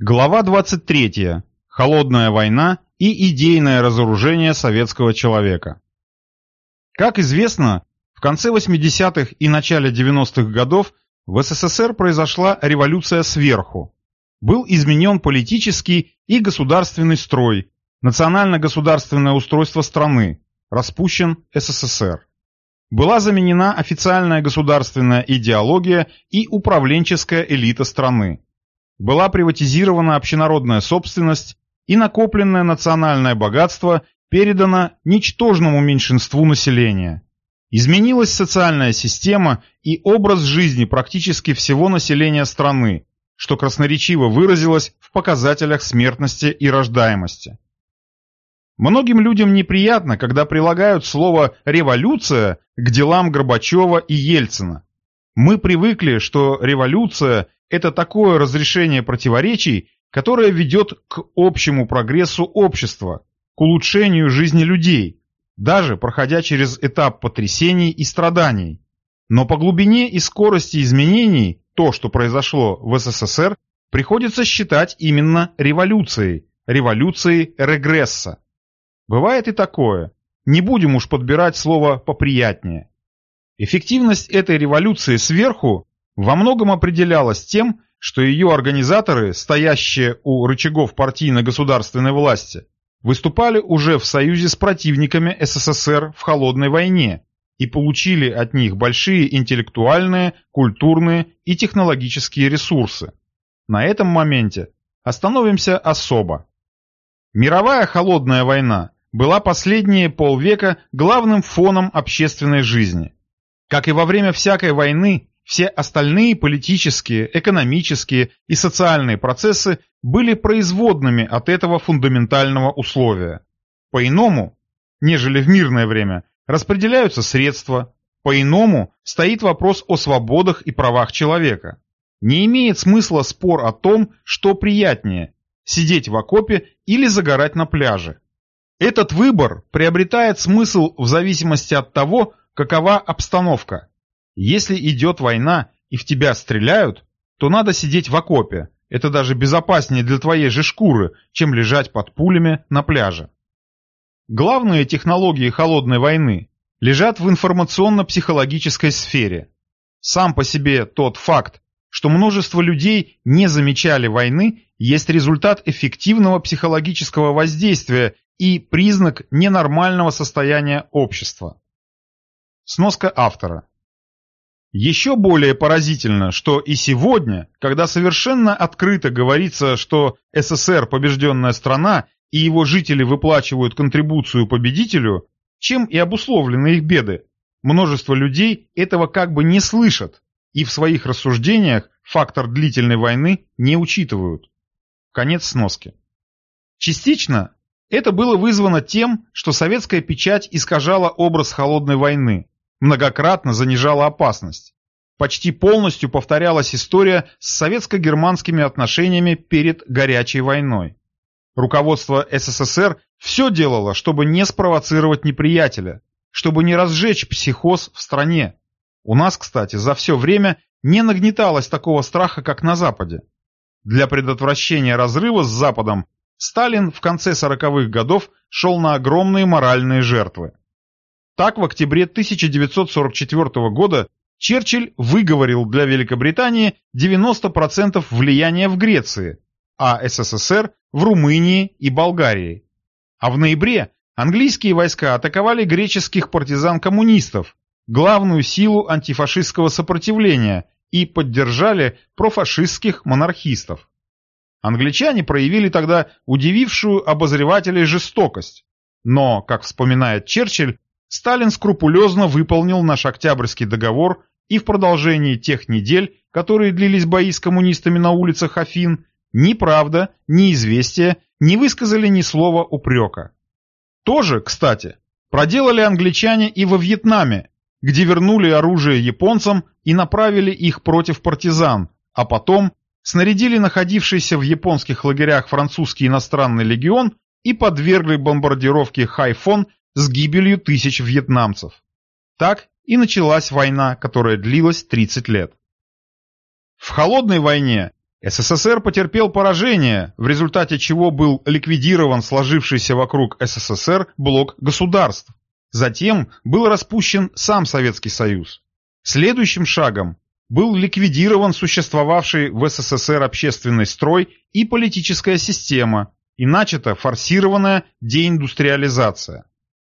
Глава 23. Холодная война и идейное разоружение советского человека. Как известно, в конце 80-х и начале 90-х годов в СССР произошла революция сверху. Был изменен политический и государственный строй, национально-государственное устройство страны, распущен СССР. Была заменена официальная государственная идеология и управленческая элита страны была приватизирована общенародная собственность и накопленное национальное богатство передано ничтожному меньшинству населения. Изменилась социальная система и образ жизни практически всего населения страны, что красноречиво выразилось в показателях смертности и рождаемости. Многим людям неприятно, когда прилагают слово «революция» к делам Горбачева и Ельцина. Мы привыкли, что революция это такое разрешение противоречий, которое ведет к общему прогрессу общества, к улучшению жизни людей, даже проходя через этап потрясений и страданий. Но по глубине и скорости изменений то, что произошло в СССР, приходится считать именно революцией, революцией регресса. Бывает и такое. Не будем уж подбирать слово поприятнее. Эффективность этой революции сверху во многом определялась тем, что ее организаторы, стоящие у рычагов партийно-государственной власти, выступали уже в союзе с противниками СССР в холодной войне и получили от них большие интеллектуальные, культурные и технологические ресурсы. На этом моменте остановимся особо. Мировая холодная война была последние полвека главным фоном общественной жизни. Как и во время всякой войны, все остальные политические, экономические и социальные процессы были производными от этого фундаментального условия. По-иному, нежели в мирное время, распределяются средства, по-иному стоит вопрос о свободах и правах человека. Не имеет смысла спор о том, что приятнее – сидеть в окопе или загорать на пляже. Этот выбор приобретает смысл в зависимости от того, какова обстановка. Если идет война и в тебя стреляют, то надо сидеть в окопе. Это даже безопаснее для твоей же шкуры, чем лежать под пулями на пляже. Главные технологии холодной войны лежат в информационно-психологической сфере. Сам по себе тот факт, что множество людей не замечали войны, есть результат эффективного психологического воздействия и признак ненормального состояния общества. Сноска автора. Еще более поразительно, что и сегодня, когда совершенно открыто говорится, что СССР побежденная страна и его жители выплачивают контрибуцию победителю, чем и обусловлены их беды, множество людей этого как бы не слышат и в своих рассуждениях фактор длительной войны не учитывают. Конец сноски. Частично это было вызвано тем, что советская печать искажала образ холодной войны, многократно занижала опасность. Почти полностью повторялась история с советско-германскими отношениями перед горячей войной. Руководство СССР все делало, чтобы не спровоцировать неприятеля, чтобы не разжечь психоз в стране. У нас, кстати, за все время не нагнеталось такого страха, как на Западе. Для предотвращения разрыва с Западом Сталин в конце 40-х годов шел на огромные моральные жертвы. Так, в октябре 1944 года Черчилль выговорил для Великобритании 90% влияния в Греции, а СССР в Румынии и Болгарии. А в ноябре английские войска атаковали греческих партизан-коммунистов, главную силу антифашистского сопротивления, и поддержали профашистских монархистов. Англичане проявили тогда удивившую обозревателей жестокость. Но, как вспоминает Черчилль, Сталин скрупулезно выполнил наш Октябрьский договор и в продолжении тех недель, которые длились бои с коммунистами на улицах Афин, ни правда, ни известия не высказали ни слова упрека. Тоже, кстати, проделали англичане и во Вьетнаме, где вернули оружие японцам и направили их против партизан, а потом снарядили находившийся в японских лагерях французский иностранный легион и подвергли бомбардировке Хайфон с гибелью тысяч вьетнамцев. Так и началась война, которая длилась 30 лет. В холодной войне СССР потерпел поражение, в результате чего был ликвидирован сложившийся вокруг СССР блок государств. Затем был распущен сам Советский Союз. Следующим шагом был ликвидирован существовавший в СССР общественный строй и политическая система, и начата форсированная деиндустриализация.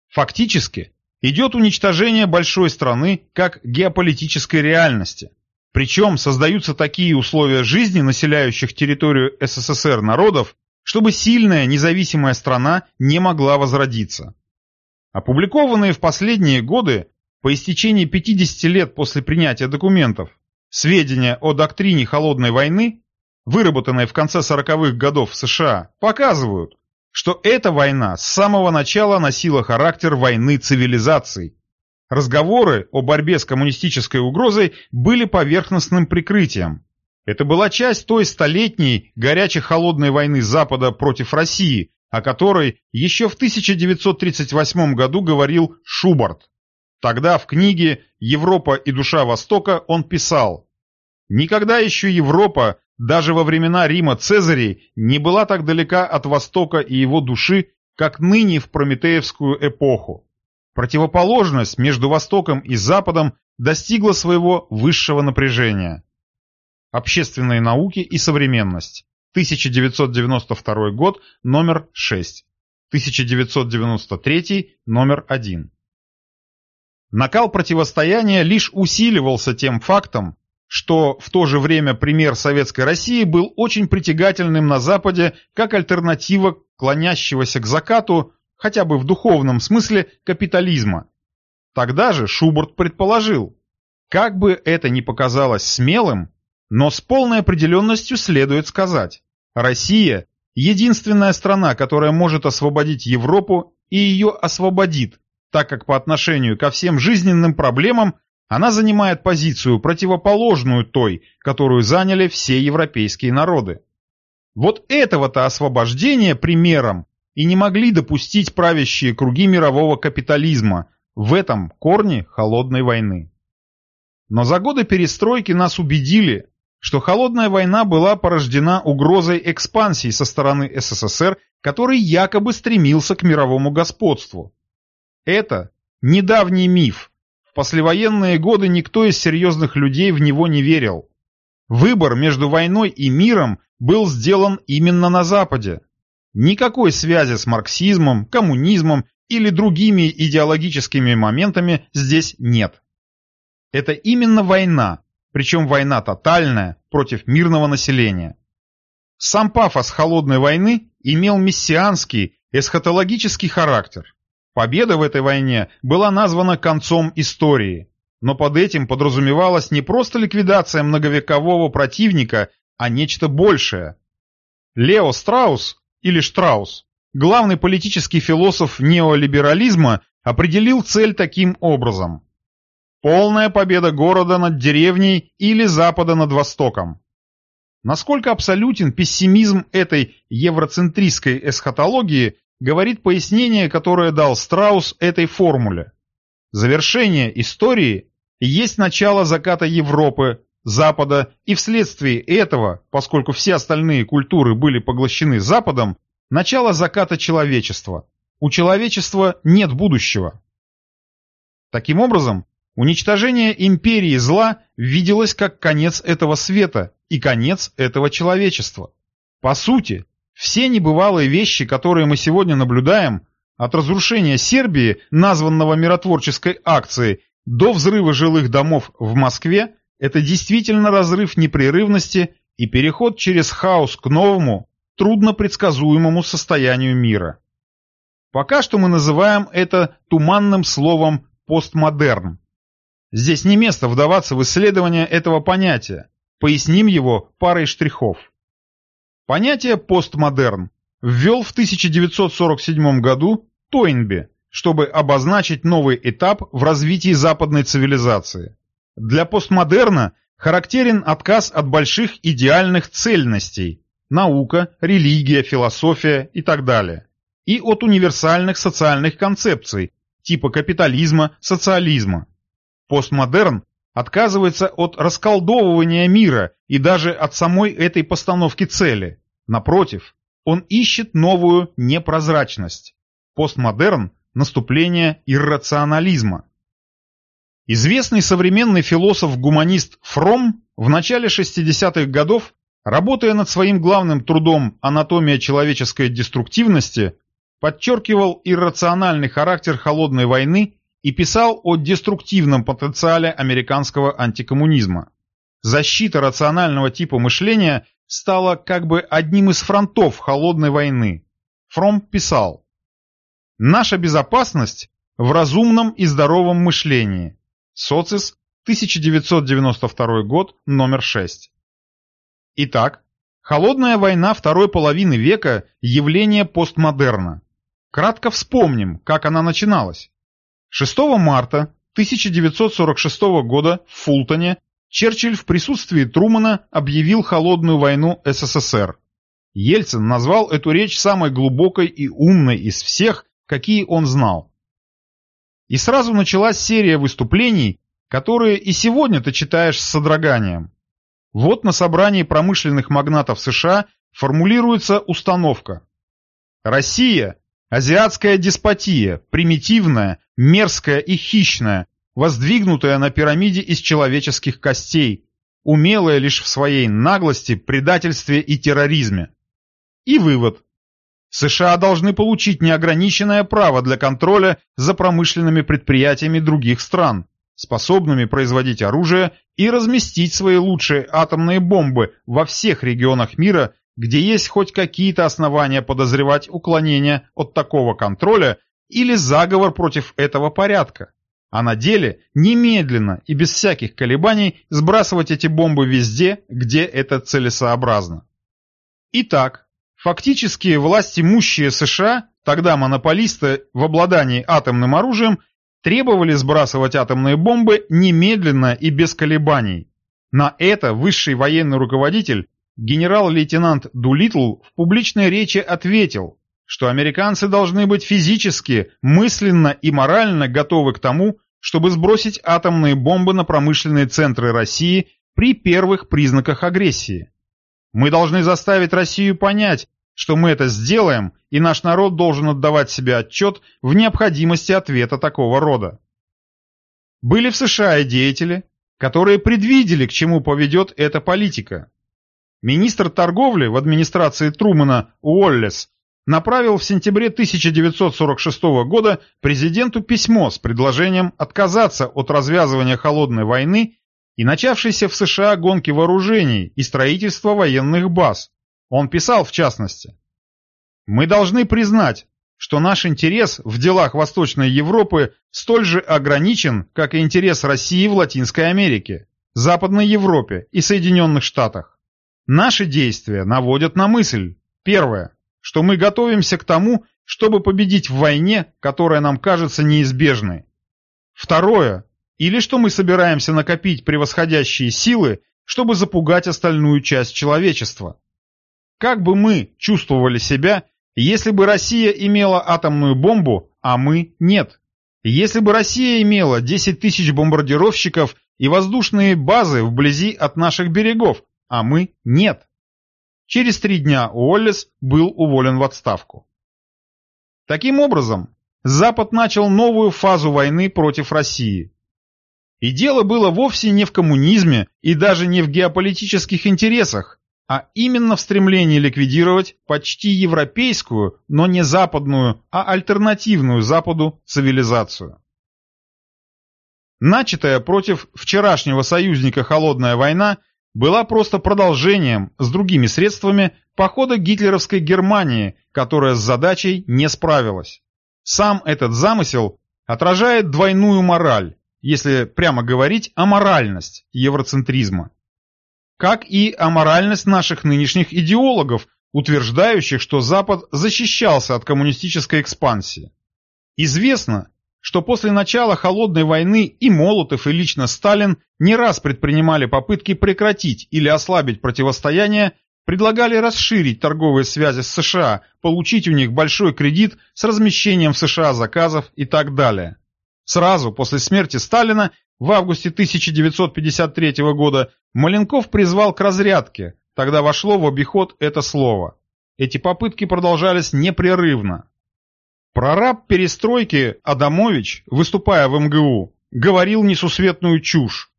Фактически идет уничтожение большой страны как геополитической реальности. Причем создаются такие условия жизни населяющих территорию СССР народов, чтобы сильная независимая страна не могла возродиться. Опубликованные в последние годы, по истечении 50 лет после принятия документов, сведения о доктрине холодной войны, выработанные в конце 40-х годов в США, показывают, что эта война с самого начала носила характер войны цивилизаций, Разговоры о борьбе с коммунистической угрозой были поверхностным прикрытием. Это была часть той столетней горячей-холодной войны Запада против России, о которой еще в 1938 году говорил Шубарт. Тогда в книге «Европа и душа Востока» он писал «Никогда еще Европа, даже во времена Рима Цезарей, не была так далека от Востока и его души, как ныне в прометеевскую эпоху. Противоположность между Востоком и Западом достигла своего высшего напряжения. Общественные науки и современность. 1992 год, номер 6. 1993, номер 1. Накал противостояния лишь усиливался тем фактом, что в то же время пример Советской России был очень притягательным на Западе как альтернатива клонящегося к закату хотя бы в духовном смысле, капитализма. Тогда же Шуберт предположил, как бы это ни показалось смелым, но с полной определенностью следует сказать, Россия – единственная страна, которая может освободить Европу и ее освободит, так как по отношению ко всем жизненным проблемам она занимает позицию, противоположную той, которую заняли все европейские народы. Вот этого-то освобождения примером и не могли допустить правящие круги мирового капитализма в этом корне холодной войны. Но за годы перестройки нас убедили, что холодная война была порождена угрозой экспансии со стороны СССР, который якобы стремился к мировому господству. Это недавний миф. Послевоенные годы никто из серьезных людей в него не верил. Выбор между войной и миром был сделан именно на Западе. Никакой связи с марксизмом, коммунизмом или другими идеологическими моментами здесь нет. Это именно война, причем война тотальная против мирного населения. Сам пафос холодной войны имел мессианский, эсхатологический характер. Победа в этой войне была названа концом истории, но под этим подразумевалась не просто ликвидация многовекового противника, а нечто большее. Лео Страус или Штраус, главный политический философ неолиберализма, определил цель таким образом. Полная победа города над деревней или Запада над Востоком. Насколько абсолютен пессимизм этой евроцентристской эсхатологии, говорит пояснение, которое дал Страус этой формуле. Завершение истории есть начало заката Европы, Запада, и вследствие этого, поскольку все остальные культуры были поглощены Западом, начало заката человечества. У человечества нет будущего. Таким образом, уничтожение империи зла виделось как конец этого света и конец этого человечества. По сути, все небывалые вещи, которые мы сегодня наблюдаем, от разрушения Сербии, названного миротворческой акцией, до взрыва жилых домов в Москве, это действительно разрыв непрерывности и переход через хаос к новому, трудно предсказуемому состоянию мира. Пока что мы называем это туманным словом «постмодерн». Здесь не место вдаваться в исследование этого понятия, поясним его парой штрихов. Понятие «постмодерн» ввел в 1947 году Тойнби, чтобы обозначить новый этап в развитии западной цивилизации. Для постмодерна характерен отказ от больших идеальных цельностей – наука, религия, философия и так далее, и от универсальных социальных концепций типа капитализма, социализма. Постмодерн отказывается от расколдовывания мира и даже от самой этой постановки цели. Напротив, он ищет новую непрозрачность. Постмодерн – наступление иррационализма. Известный современный философ-гуманист Фром в начале 60-х годов, работая над своим главным трудом «Анатомия человеческой деструктивности», подчеркивал иррациональный характер холодной войны и писал о деструктивном потенциале американского антикоммунизма. Защита рационального типа мышления стала как бы одним из фронтов холодной войны. Фром писал «Наша безопасность в разумном и здоровом мышлении». Социс, 1992 год, номер 6. Итак, холодная война второй половины века – явление постмодерна. Кратко вспомним, как она начиналась. 6 марта 1946 года в Фултоне Черчилль в присутствии Трумана объявил холодную войну СССР. Ельцин назвал эту речь самой глубокой и умной из всех, какие он знал. И сразу началась серия выступлений, которые и сегодня ты читаешь с содроганием. Вот на собрании промышленных магнатов США формулируется установка. Россия Азиатская деспотия, примитивная, мерзкая и хищная, воздвигнутая на пирамиде из человеческих костей, умелая лишь в своей наглости, предательстве и терроризме. И вывод. США должны получить неограниченное право для контроля за промышленными предприятиями других стран, способными производить оружие и разместить свои лучшие атомные бомбы во всех регионах мира где есть хоть какие-то основания подозревать уклонение от такого контроля или заговор против этого порядка. А на деле немедленно и без всяких колебаний сбрасывать эти бомбы везде, где это целесообразно. Итак, фактически власть имущие США, тогда монополисты в обладании атомным оружием, требовали сбрасывать атомные бомбы немедленно и без колебаний. На это высший военный руководитель генерал-лейтенант Дулитл в публичной речи ответил, что американцы должны быть физически, мысленно и морально готовы к тому, чтобы сбросить атомные бомбы на промышленные центры России при первых признаках агрессии. Мы должны заставить Россию понять, что мы это сделаем, и наш народ должен отдавать себе отчет в необходимости ответа такого рода. Были в США и деятели, которые предвидели, к чему поведет эта политика, Министр торговли в администрации Трумана Уоллес направил в сентябре 1946 года президенту письмо с предложением отказаться от развязывания холодной войны и начавшейся в США гонки вооружений и строительства военных баз. Он писал в частности, «Мы должны признать, что наш интерес в делах Восточной Европы столь же ограничен, как и интерес России в Латинской Америке, Западной Европе и Соединенных Штатах. Наши действия наводят на мысль. Первое, что мы готовимся к тому, чтобы победить в войне, которая нам кажется неизбежной. Второе, или что мы собираемся накопить превосходящие силы, чтобы запугать остальную часть человечества. Как бы мы чувствовали себя, если бы Россия имела атомную бомбу, а мы нет? Если бы Россия имела 10 тысяч бомбардировщиков и воздушные базы вблизи от наших берегов, а мы нет. Через три дня Уоллес был уволен в отставку. Таким образом, Запад начал новую фазу войны против России. И дело было вовсе не в коммунизме и даже не в геополитических интересах, а именно в стремлении ликвидировать почти европейскую, но не западную, а альтернативную Западу цивилизацию. Начатая против вчерашнего союзника холодная война была просто продолжением, с другими средствами, похода гитлеровской Германии, которая с задачей не справилась. Сам этот замысел отражает двойную мораль, если прямо говорить, аморальность евроцентризма. Как и аморальность наших нынешних идеологов, утверждающих, что Запад защищался от коммунистической экспансии. Известно, что после начала Холодной войны и Молотов, и лично Сталин не раз предпринимали попытки прекратить или ослабить противостояние, предлагали расширить торговые связи с США, получить у них большой кредит с размещением в США заказов и так далее. Сразу после смерти Сталина в августе 1953 года Маленков призвал к разрядке, тогда вошло в обиход это слово. Эти попытки продолжались непрерывно. Прораб перестройки Адамович, выступая в МГУ, говорил несусветную чушь.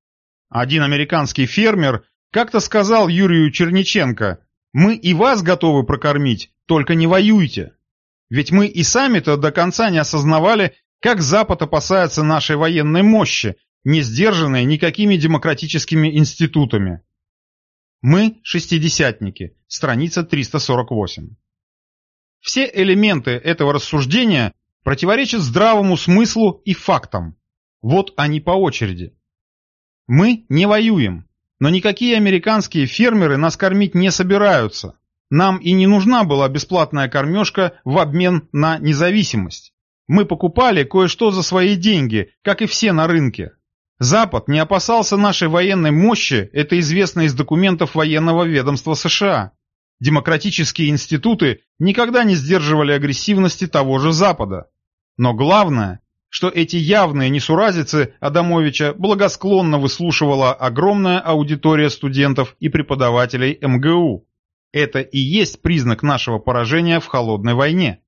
Один американский фермер как-то сказал Юрию Черниченко, «Мы и вас готовы прокормить, только не воюйте». Ведь мы и сами-то до конца не осознавали, как Запад опасается нашей военной мощи, не сдержанной никакими демократическими институтами. Мы – шестидесятники, страница 348. Все элементы этого рассуждения противоречат здравому смыслу и фактам. Вот они по очереди. Мы не воюем, но никакие американские фермеры нас кормить не собираются. Нам и не нужна была бесплатная кормежка в обмен на независимость. Мы покупали кое-что за свои деньги, как и все на рынке. Запад не опасался нашей военной мощи, это известно из документов военного ведомства США. Демократические институты никогда не сдерживали агрессивности того же Запада. Но главное, что эти явные несуразицы Адамовича благосклонно выслушивала огромная аудитория студентов и преподавателей МГУ. Это и есть признак нашего поражения в холодной войне.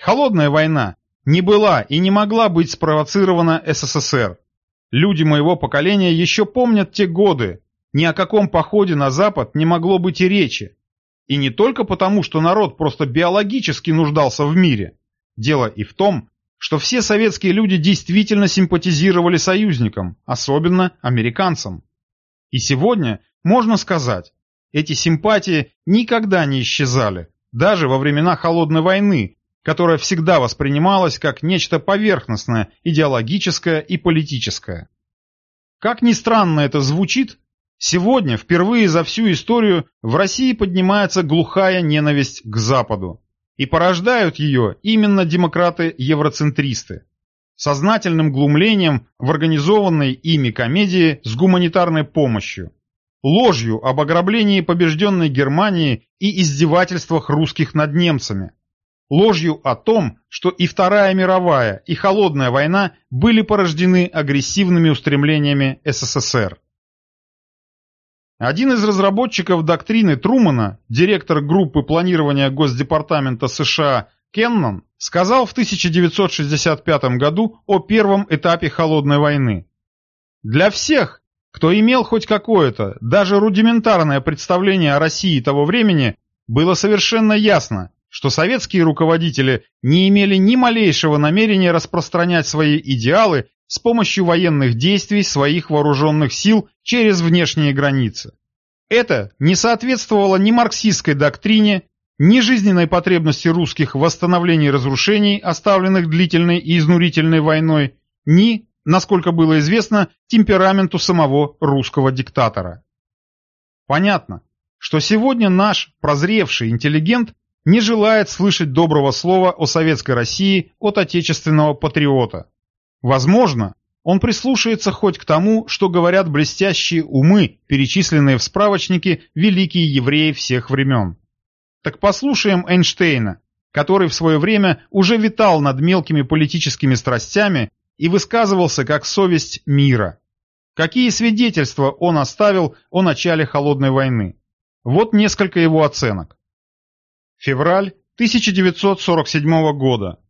Холодная война не была и не могла быть спровоцирована СССР. Люди моего поколения еще помнят те годы. Ни о каком походе на Запад не могло быть и речи. И не только потому, что народ просто биологически нуждался в мире. Дело и в том, что все советские люди действительно симпатизировали союзникам, особенно американцам. И сегодня можно сказать, эти симпатии никогда не исчезали, даже во времена Холодной войны, которая всегда воспринималась как нечто поверхностное, идеологическое и политическое. Как ни странно это звучит, сегодня впервые за всю историю в России поднимается глухая ненависть к Западу. И порождают ее именно демократы-евроцентристы. Сознательным глумлением в организованной ими комедии с гуманитарной помощью. Ложью об ограблении побежденной Германии и издевательствах русских над немцами. Ложью о том, что и Вторая мировая, и Холодная война были порождены агрессивными устремлениями СССР. Один из разработчиков доктрины Трумана, директор группы планирования Госдепартамента США Кеннон, сказал в 1965 году о первом этапе Холодной войны. Для всех, кто имел хоть какое-то, даже рудиментарное представление о России того времени, было совершенно ясно, что советские руководители не имели ни малейшего намерения распространять свои идеалы с помощью военных действий своих вооруженных сил через внешние границы. Это не соответствовало ни марксистской доктрине, ни жизненной потребности русских в восстановлении разрушений, оставленных длительной и изнурительной войной, ни, насколько было известно, темпераменту самого русского диктатора. Понятно, что сегодня наш прозревший интеллигент не желает слышать доброго слова о советской России от отечественного патриота. Возможно, он прислушается хоть к тому, что говорят блестящие умы, перечисленные в справочнике великие евреи всех времен. Так послушаем Эйнштейна, который в свое время уже витал над мелкими политическими страстями и высказывался как совесть мира. Какие свидетельства он оставил о начале Холодной войны? Вот несколько его оценок. Февраль 1947 года.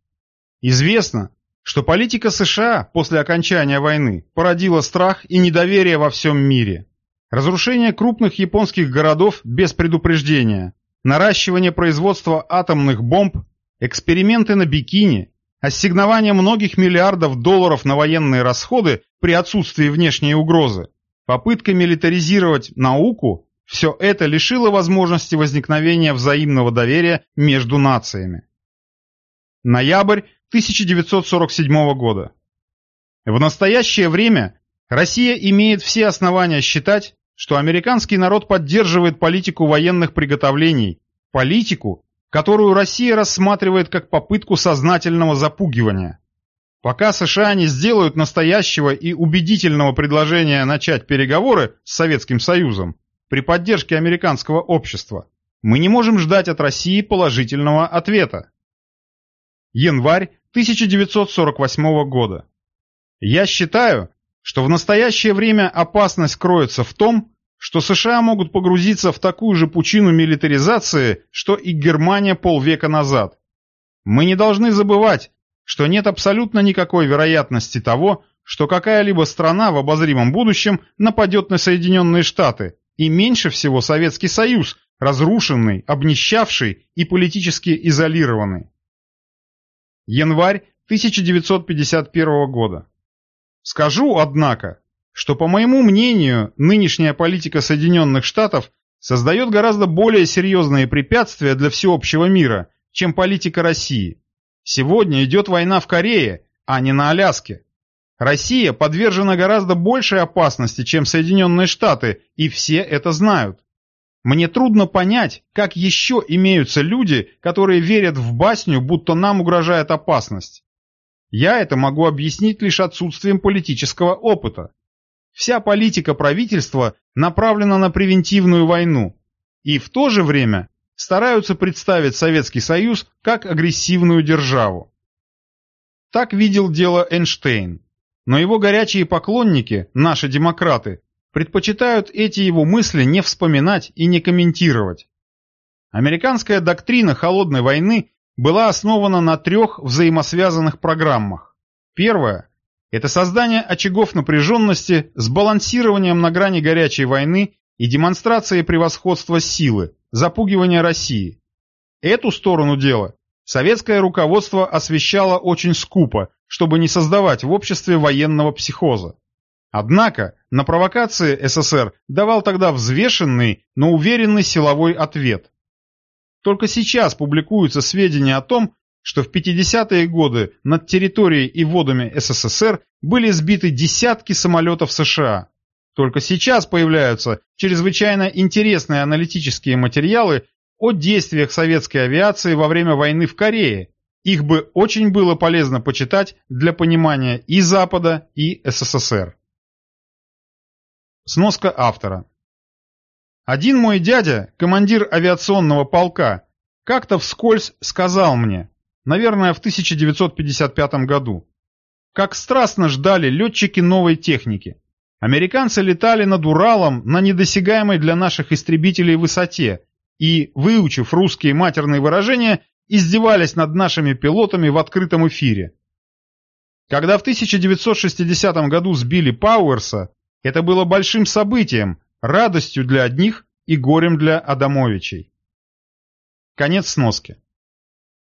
Известно, что политика США после окончания войны породила страх и недоверие во всем мире. Разрушение крупных японских городов без предупреждения, наращивание производства атомных бомб, эксперименты на бикини, ассигнование многих миллиардов долларов на военные расходы при отсутствии внешней угрозы, попытка милитаризировать науку – все это лишило возможности возникновения взаимного доверия между нациями. Ноябрь 1947 года. В настоящее время Россия имеет все основания считать, что американский народ поддерживает политику военных приготовлений, политику, которую Россия рассматривает как попытку сознательного запугивания. Пока США не сделают настоящего и убедительного предложения начать переговоры с Советским Союзом при поддержке американского общества, мы не можем ждать от России положительного ответа. Январь 1948 года. Я считаю, что в настоящее время опасность кроется в том, что США могут погрузиться в такую же пучину милитаризации, что и Германия полвека назад. Мы не должны забывать, что нет абсолютно никакой вероятности того, что какая-либо страна в обозримом будущем нападет на Соединенные Штаты, и меньше всего Советский Союз, разрушенный, обнищавший и политически изолированный. Январь 1951 года. Скажу, однако, что, по моему мнению, нынешняя политика Соединенных Штатов создает гораздо более серьезные препятствия для всеобщего мира, чем политика России. Сегодня идет война в Корее, а не на Аляске. Россия подвержена гораздо большей опасности, чем Соединенные Штаты, и все это знают. Мне трудно понять, как еще имеются люди, которые верят в басню, будто нам угрожает опасность. Я это могу объяснить лишь отсутствием политического опыта. Вся политика правительства направлена на превентивную войну, и в то же время стараются представить Советский Союз как агрессивную державу. Так видел дело Эйнштейн. Но его горячие поклонники, наши демократы, предпочитают эти его мысли не вспоминать и не комментировать. Американская доктрина холодной войны была основана на трех взаимосвязанных программах. Первая – это создание очагов напряженности с балансированием на грани горячей войны и демонстрацией превосходства силы, запугивания России. Эту сторону дела советское руководство освещало очень скупо, чтобы не создавать в обществе военного психоза. Однако на провокации СССР давал тогда взвешенный, но уверенный силовой ответ. Только сейчас публикуются сведения о том, что в 50-е годы над территорией и водами СССР были сбиты десятки самолетов США. Только сейчас появляются чрезвычайно интересные аналитические материалы о действиях советской авиации во время войны в Корее, их бы очень было полезно почитать для понимания и Запада, и СССР. Сноска автора. Один мой дядя, командир авиационного полка, как-то вскользь сказал мне, наверное, в 1955 году, как страстно ждали летчики новой техники. Американцы летали над Уралом на недосягаемой для наших истребителей высоте и, выучив русские матерные выражения, издевались над нашими пилотами в открытом эфире. Когда в 1960 году сбили Пауэрса, это было большим событием, радостью для одних и горем для Адамовичей. Конец сноски.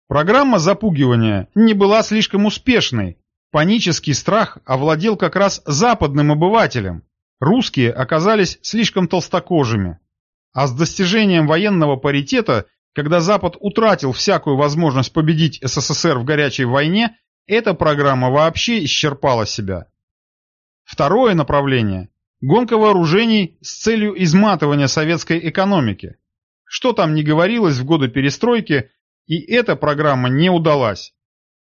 Программа запугивания не была слишком успешной. Панический страх овладел как раз западным обывателем. Русские оказались слишком толстокожими. А с достижением военного паритета когда Запад утратил всякую возможность победить СССР в горячей войне, эта программа вообще исчерпала себя. Второе направление – гонка вооружений с целью изматывания советской экономики. Что там не говорилось в годы перестройки, и эта программа не удалась.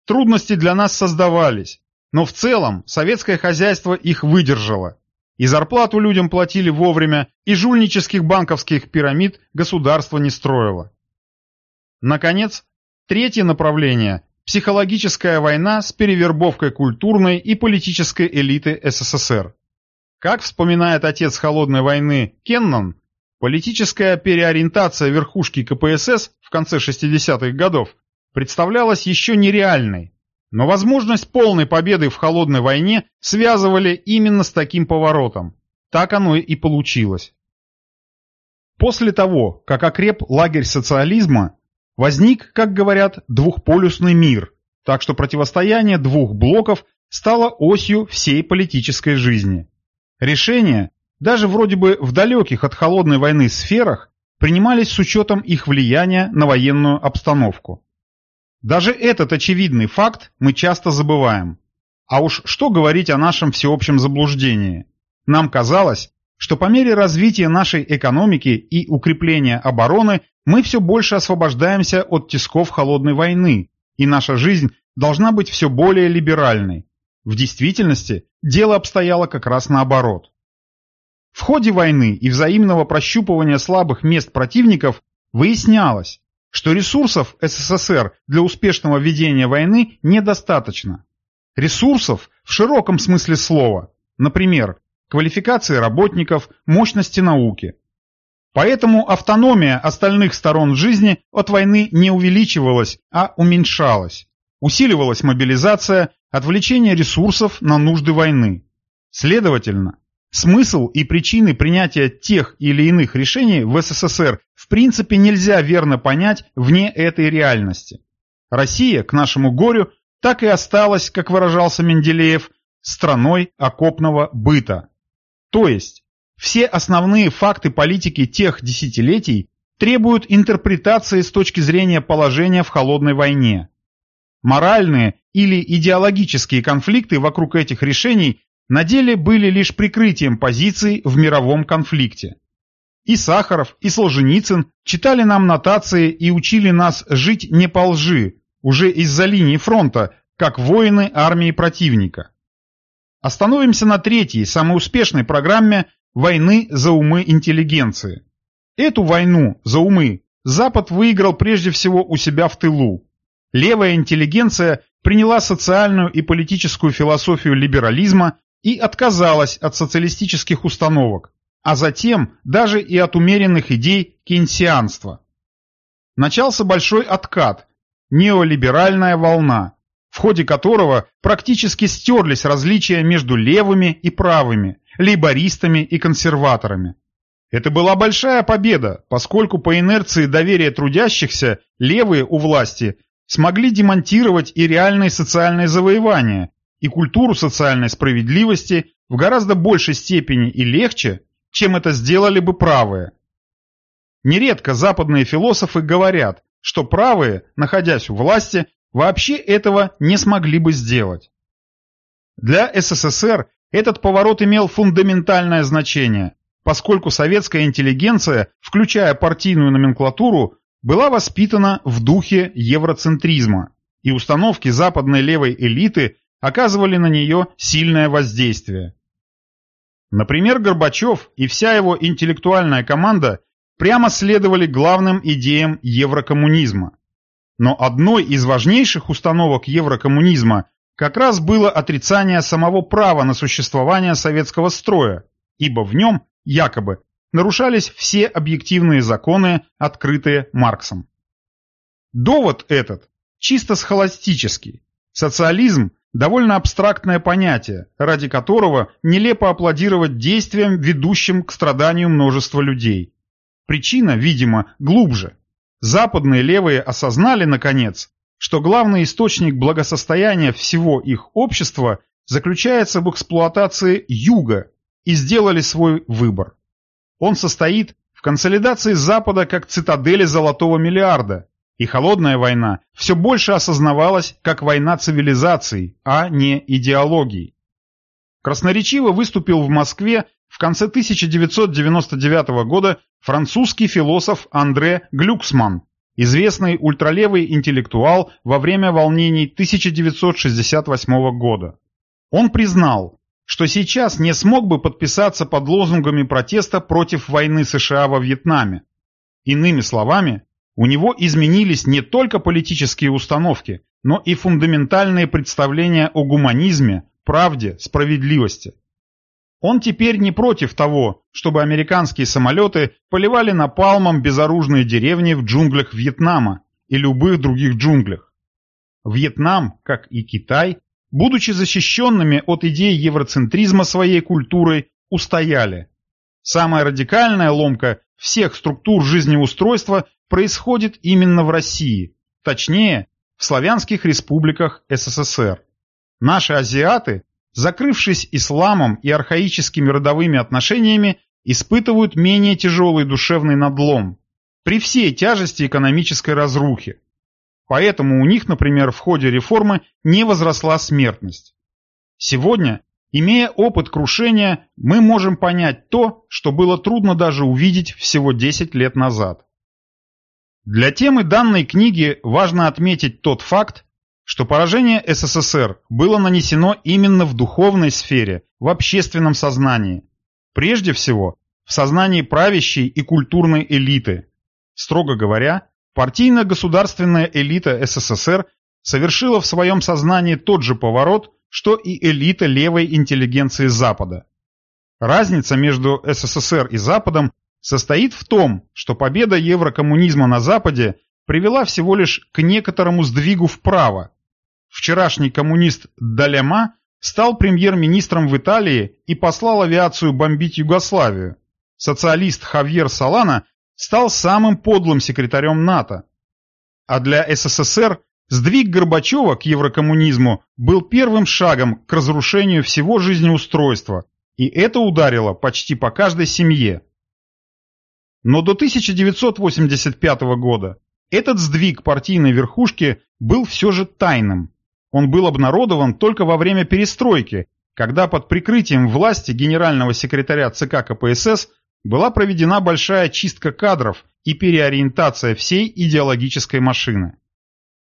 Трудности для нас создавались, но в целом советское хозяйство их выдержало. И зарплату людям платили вовремя, и жульнических банковских пирамид государство не строило. Наконец, третье направление – психологическая война с перевербовкой культурной и политической элиты СССР. Как вспоминает отец холодной войны Кеннон, политическая переориентация верхушки КПСС в конце 60-х годов представлялась еще нереальной, но возможность полной победы в холодной войне связывали именно с таким поворотом. Так оно и получилось. После того, как окреп лагерь социализма, Возник, как говорят, двухполюсный мир, так что противостояние двух блоков стало осью всей политической жизни. Решения, даже вроде бы в далеких от холодной войны сферах, принимались с учетом их влияния на военную обстановку. Даже этот очевидный факт мы часто забываем. А уж что говорить о нашем всеобщем заблуждении? Нам казалось, что по мере развития нашей экономики и укрепления обороны мы все больше освобождаемся от тисков холодной войны, и наша жизнь должна быть все более либеральной. В действительности дело обстояло как раз наоборот. В ходе войны и взаимного прощупывания слабых мест противников выяснялось, что ресурсов СССР для успешного ведения войны недостаточно. Ресурсов в широком смысле слова, например, квалификации работников, мощности науки. Поэтому автономия остальных сторон жизни от войны не увеличивалась, а уменьшалась. Усиливалась мобилизация, отвлечение ресурсов на нужды войны. Следовательно, смысл и причины принятия тех или иных решений в СССР в принципе нельзя верно понять вне этой реальности. Россия, к нашему горю, так и осталась, как выражался Менделеев, страной окопного быта. То есть, все основные факты политики тех десятилетий требуют интерпретации с точки зрения положения в холодной войне. Моральные или идеологические конфликты вокруг этих решений на деле были лишь прикрытием позиций в мировом конфликте. И Сахаров, и Солженицын читали нам нотации и учили нас жить не по лжи, уже из-за линии фронта, как воины армии противника. Остановимся на третьей, самой успешной программе войны за умы интеллигенции. Эту войну за умы Запад выиграл прежде всего у себя в тылу. Левая интеллигенция приняла социальную и политическую философию либерализма и отказалась от социалистических установок, а затем даже и от умеренных идей кейнсианства. Начался большой откат, неолиберальная волна, в ходе которого практически стерлись различия между левыми и правыми, лейбористами и консерваторами. Это была большая победа, поскольку по инерции доверия трудящихся левые у власти смогли демонтировать и реальные социальные завоевания, и культуру социальной справедливости в гораздо большей степени и легче, чем это сделали бы правые. Нередко западные философы говорят, что правые, находясь у власти, вообще этого не смогли бы сделать. Для СССР этот поворот имел фундаментальное значение, поскольку советская интеллигенция, включая партийную номенклатуру, была воспитана в духе евроцентризма, и установки западной левой элиты оказывали на нее сильное воздействие. Например, Горбачев и вся его интеллектуальная команда прямо следовали главным идеям еврокоммунизма. Но одной из важнейших установок еврокоммунизма как раз было отрицание самого права на существование советского строя, ибо в нем, якобы, нарушались все объективные законы, открытые Марксом. Довод этот чисто схоластический. Социализм – довольно абстрактное понятие, ради которого нелепо аплодировать действиям, ведущим к страданию множества людей. Причина, видимо, глубже. Западные левые осознали, наконец, что главный источник благосостояния всего их общества заключается в эксплуатации юга и сделали свой выбор. Он состоит в консолидации Запада как цитадели золотого миллиарда, и холодная война все больше осознавалась как война цивилизаций, а не идеологий. Красноречиво выступил в Москве в конце 1999 года французский философ Андре Глюксман, известный ультралевый интеллектуал во время волнений 1968 года. Он признал, что сейчас не смог бы подписаться под лозунгами протеста против войны США во Вьетнаме. Иными словами, у него изменились не только политические установки, но и фундаментальные представления о гуманизме, правде, справедливости. Он теперь не против того, чтобы американские самолеты поливали напалмом безоружные деревни в джунглях Вьетнама и любых других джунглях. Вьетнам, как и Китай, будучи защищенными от идей евроцентризма своей культурой, устояли. Самая радикальная ломка всех структур жизнеустройства происходит именно в России, точнее, в славянских республиках СССР. Наши азиаты, закрывшись исламом и архаическими родовыми отношениями, испытывают менее тяжелый душевный надлом при всей тяжести экономической разрухи. Поэтому у них, например, в ходе реформы не возросла смертность. Сегодня, имея опыт крушения, мы можем понять то, что было трудно даже увидеть всего 10 лет назад. Для темы данной книги важно отметить тот факт, что поражение СССР было нанесено именно в духовной сфере, в общественном сознании. Прежде всего, в сознании правящей и культурной элиты. Строго говоря, партийно-государственная элита СССР совершила в своем сознании тот же поворот, что и элита левой интеллигенции Запада. Разница между СССР и Западом состоит в том, что победа еврокоммунизма на Западе привела всего лишь к некоторому сдвигу вправо. Вчерашний коммунист Даляма стал премьер-министром в Италии и послал авиацию бомбить Югославию. Социалист Хавьер Салана стал самым подлым секретарем НАТО. А для СССР сдвиг Горбачева к еврокоммунизму был первым шагом к разрушению всего жизнеустройства, и это ударило почти по каждой семье. Но до 1985 года этот сдвиг партийной верхушки был все же тайным. Он был обнародован только во время перестройки, когда под прикрытием власти генерального секретаря ЦК КПСС была проведена большая чистка кадров и переориентация всей идеологической машины.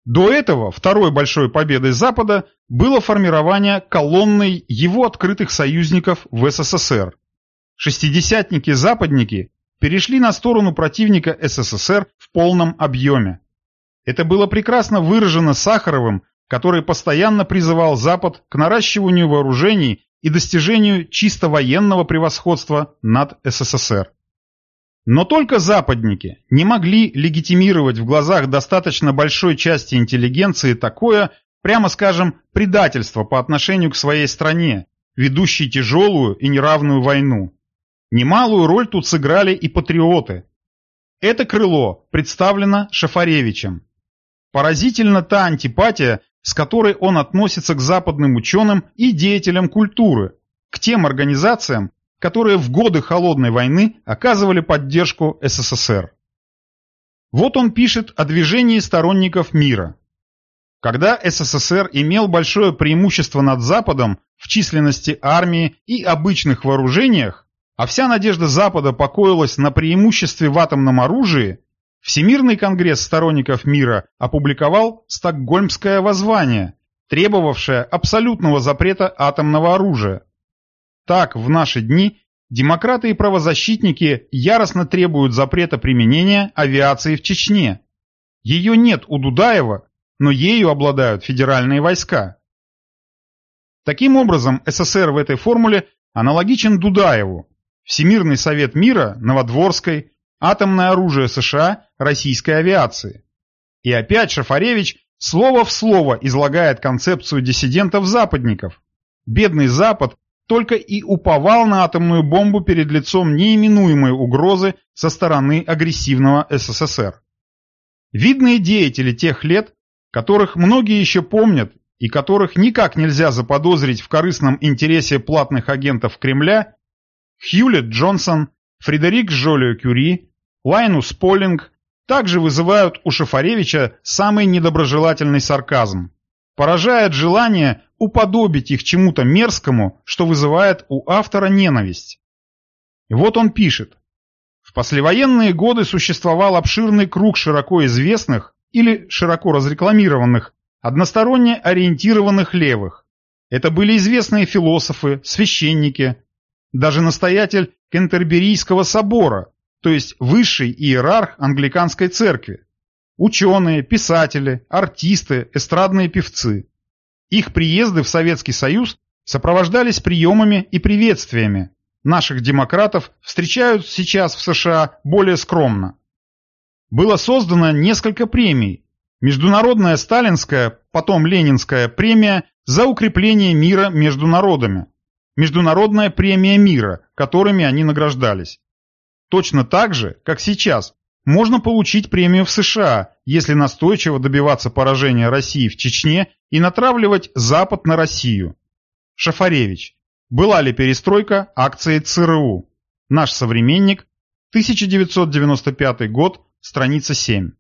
До этого второй большой победой Запада было формирование колонной его открытых союзников в СССР. Шестидесятники-западники перешли на сторону противника СССР в полном объеме. Это было прекрасно выражено Сахаровым, который постоянно призывал Запад к наращиванию вооружений и достижению чисто военного превосходства над СССР. Но только западники не могли легитимировать в глазах достаточно большой части интеллигенции такое, прямо скажем, предательство по отношению к своей стране, ведущей тяжелую и неравную войну. Немалую роль тут сыграли и патриоты. Это крыло представлено Шафаревичем. Поразительна та антипатия, с которой он относится к западным ученым и деятелям культуры, к тем организациям, которые в годы Холодной войны оказывали поддержку СССР. Вот он пишет о движении сторонников мира. Когда СССР имел большое преимущество над Западом в численности армии и обычных вооружениях, а вся надежда Запада покоилась на преимуществе в атомном оружии, Всемирный конгресс сторонников мира опубликовал Стокгольмское воззвание, требовавшее абсолютного запрета атомного оружия. Так, в наши дни демократы и правозащитники яростно требуют запрета применения авиации в Чечне. Ее нет у Дудаева, но ею обладают федеральные войска. Таким образом, СССР в этой формуле аналогичен Дудаеву, Всемирный совет мира Новодворской, атомное оружие США российской авиации. И опять Шафаревич слово в слово излагает концепцию диссидентов-западников. Бедный Запад только и уповал на атомную бомбу перед лицом неименуемой угрозы со стороны агрессивного СССР. Видные деятели тех лет, которых многие еще помнят и которых никак нельзя заподозрить в корыстном интересе платных агентов Кремля, Хьюлет Джонсон, Фредерик Жолио-Кюри, Лайнус Полинг также вызывают у Шафаревича самый недоброжелательный сарказм. Поражает желание уподобить их чему-то мерзкому, что вызывает у автора ненависть. И вот он пишет. В послевоенные годы существовал обширный круг широко известных или широко разрекламированных, односторонне ориентированных левых. Это были известные философы, священники, даже настоятель Кентерберийского собора, то есть высший иерарх англиканской церкви, ученые, писатели, артисты, эстрадные певцы. Их приезды в Советский Союз сопровождались приемами и приветствиями. Наших демократов встречают сейчас в США более скромно. Было создано несколько премий. Международная сталинская, потом ленинская премия за укрепление мира между народами международная премия мира, которыми они награждались. Точно так же, как сейчас, можно получить премию в США, если настойчиво добиваться поражения России в Чечне и натравливать Запад на Россию. Шафаревич. Была ли перестройка акции ЦРУ? Наш современник. 1995 год, страница 7.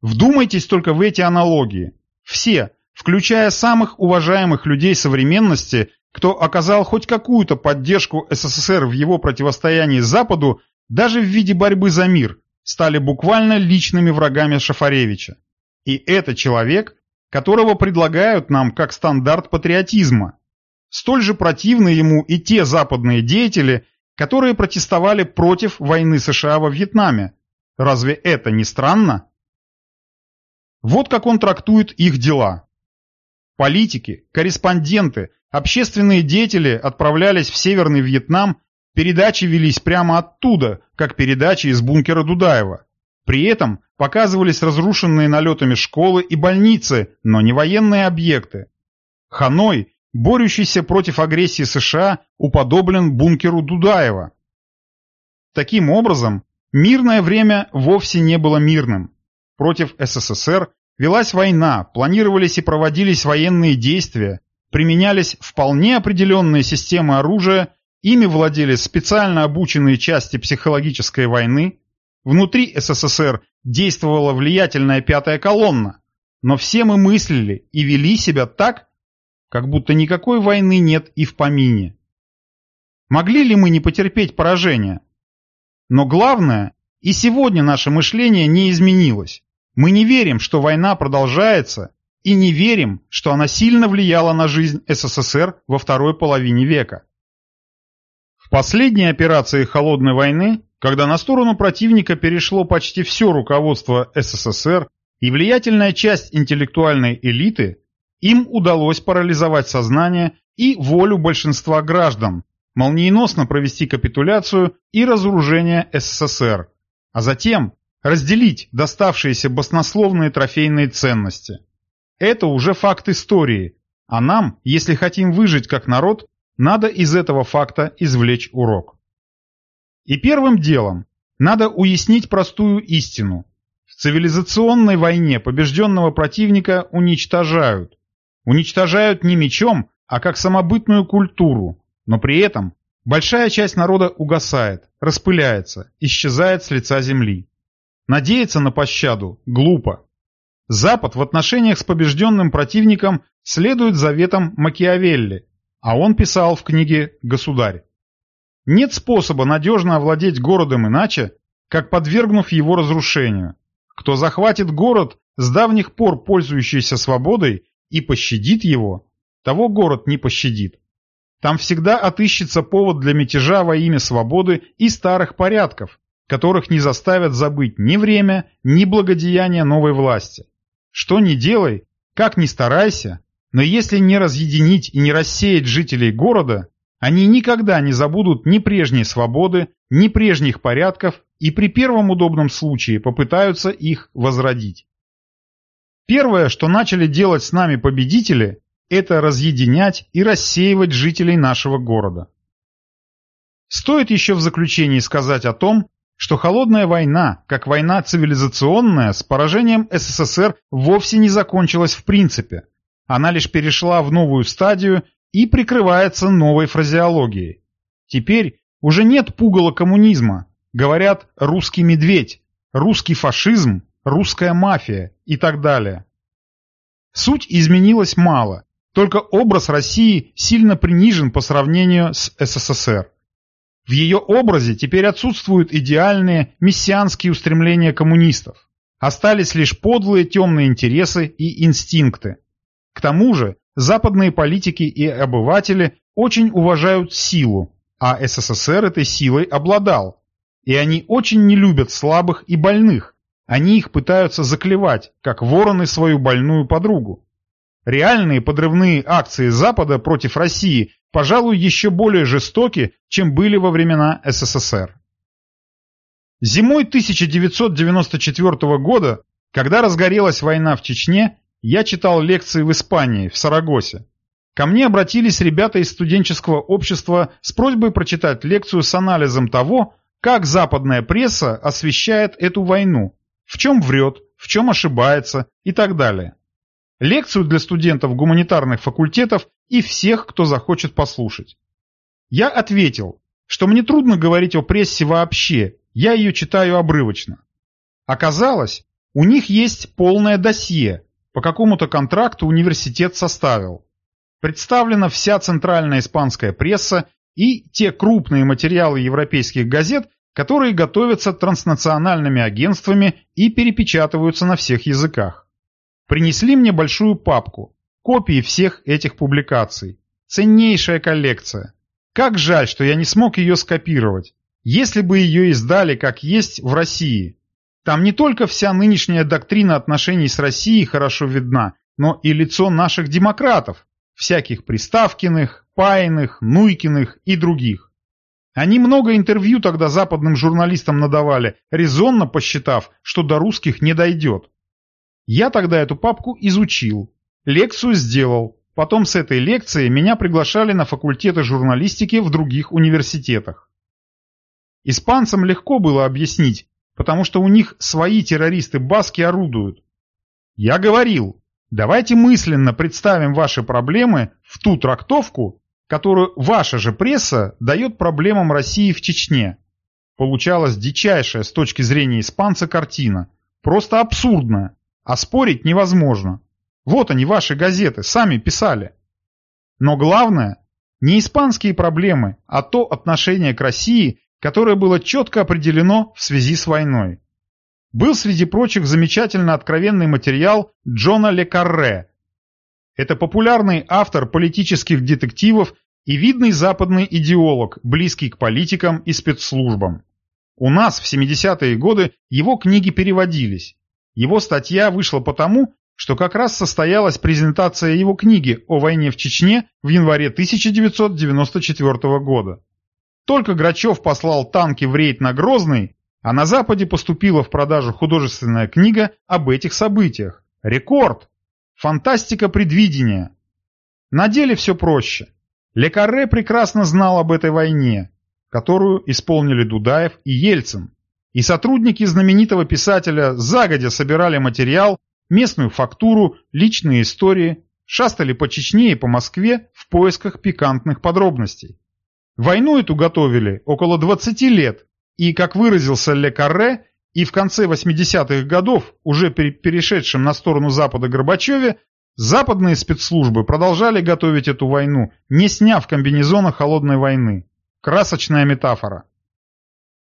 Вдумайтесь только в эти аналогии. Все, включая самых уважаемых людей современности, кто оказал хоть какую-то поддержку СССР в его противостоянии Западу, даже в виде борьбы за мир, стали буквально личными врагами Шафаревича. И это человек, которого предлагают нам как стандарт патриотизма. Столь же противны ему и те западные деятели, которые протестовали против войны США во Вьетнаме. Разве это не странно? Вот как он трактует их дела. Политики, корреспонденты, общественные деятели отправлялись в Северный Вьетнам, передачи велись прямо оттуда, как передачи из бункера Дудаева. При этом показывались разрушенные налетами школы и больницы, но не военные объекты. Ханой, борющийся против агрессии США, уподоблен бункеру Дудаева. Таким образом, мирное время вовсе не было мирным. Против СССР велась война, планировались и проводились военные действия, применялись вполне определенные системы оружия, ими владели специально обученные части психологической войны, внутри СССР действовала влиятельная пятая колонна, но все мы мыслили и вели себя так, как будто никакой войны нет и в помине. Могли ли мы не потерпеть поражения? Но главное, и сегодня наше мышление не изменилось. Мы не верим, что война продолжается, и не верим, что она сильно влияла на жизнь СССР во второй половине века. Последней операции Холодной войны, когда на сторону противника перешло почти все руководство СССР и влиятельная часть интеллектуальной элиты, им удалось парализовать сознание и волю большинства граждан, молниеносно провести капитуляцию и разоружение СССР, а затем разделить доставшиеся баснословные трофейные ценности. Это уже факт истории, а нам, если хотим выжить как народ, надо из этого факта извлечь урок. И первым делом надо уяснить простую истину. В цивилизационной войне побежденного противника уничтожают. Уничтожают не мечом, а как самобытную культуру, но при этом большая часть народа угасает, распыляется, исчезает с лица земли. Надеяться на пощаду глупо. Запад в отношениях с побежденным противником следует заветам Макиавелли, а он писал в книге «Государь». Нет способа надежно овладеть городом иначе, как подвергнув его разрушению. Кто захватит город, с давних пор пользующийся свободой, и пощадит его, того город не пощадит. Там всегда отыщется повод для мятежа во имя свободы и старых порядков, которых не заставят забыть ни время, ни благодеяние новой власти. Что ни делай, как ни старайся, но если не разъединить и не рассеять жителей города, они никогда не забудут ни прежней свободы, ни прежних порядков и при первом удобном случае попытаются их возродить. Первое, что начали делать с нами победители, это разъединять и рассеивать жителей нашего города. Стоит еще в заключении сказать о том, что холодная война, как война цивилизационная, с поражением СССР вовсе не закончилась в принципе. Она лишь перешла в новую стадию и прикрывается новой фразеологией. Теперь уже нет пугала коммунизма, говорят «русский медведь», «русский фашизм», «русская мафия» и так далее. Суть изменилась мало, только образ России сильно принижен по сравнению с СССР. В ее образе теперь отсутствуют идеальные мессианские устремления коммунистов. Остались лишь подлые темные интересы и инстинкты. К тому же западные политики и обыватели очень уважают силу, а СССР этой силой обладал. И они очень не любят слабых и больных. Они их пытаются заклевать, как вороны свою больную подругу. Реальные подрывные акции Запада против России, пожалуй, еще более жестоки, чем были во времена СССР. Зимой 1994 года, когда разгорелась война в Чечне, я читал лекции в Испании, в Сарагосе. Ко мне обратились ребята из студенческого общества с просьбой прочитать лекцию с анализом того, как западная пресса освещает эту войну, в чем врет, в чем ошибается и так далее лекцию для студентов гуманитарных факультетов и всех, кто захочет послушать. Я ответил, что мне трудно говорить о прессе вообще, я ее читаю обрывочно. Оказалось, у них есть полное досье, по какому-то контракту университет составил. Представлена вся центральная испанская пресса и те крупные материалы европейских газет, которые готовятся транснациональными агентствами и перепечатываются на всех языках. Принесли мне большую папку, копии всех этих публикаций. Ценнейшая коллекция. Как жаль, что я не смог ее скопировать. Если бы ее издали как есть в России. Там не только вся нынешняя доктрина отношений с Россией хорошо видна, но и лицо наших демократов, всяких Приставкиных, Паиных, Нуйкиных и других. Они много интервью тогда западным журналистам надавали, резонно посчитав, что до русских не дойдет. Я тогда эту папку изучил, лекцию сделал, потом с этой лекции меня приглашали на факультеты журналистики в других университетах. Испанцам легко было объяснить, потому что у них свои террористы-баски орудуют. Я говорил, давайте мысленно представим ваши проблемы в ту трактовку, которую ваша же пресса дает проблемам России в Чечне. Получалась дичайшая с точки зрения испанца картина. Просто абсурдная. А спорить невозможно. Вот они, ваши газеты, сами писали. Но главное, не испанские проблемы, а то отношение к России, которое было четко определено в связи с войной. Был среди прочих замечательно откровенный материал Джона Ле Карре. Это популярный автор политических детективов и видный западный идеолог, близкий к политикам и спецслужбам. У нас в 70-е годы его книги переводились. Его статья вышла потому, что как раз состоялась презентация его книги о войне в Чечне в январе 1994 года. Только Грачев послал танки в рейд на Грозный, а на Западе поступила в продажу художественная книга об этих событиях. Рекорд! Фантастика предвидения! На деле все проще. Лекарре прекрасно знал об этой войне, которую исполнили Дудаев и Ельцин, и сотрудники знаменитого писателя загодя собирали материал, местную фактуру, личные истории, шастали по Чечне и по Москве в поисках пикантных подробностей. Войну эту готовили около 20 лет, и, как выразился Ле Карре, и в конце 80-х годов, уже перешедшим на сторону Запада Горбачеве, Западные спецслужбы продолжали готовить эту войну, не сняв комбинезона холодной войны. Красочная метафора.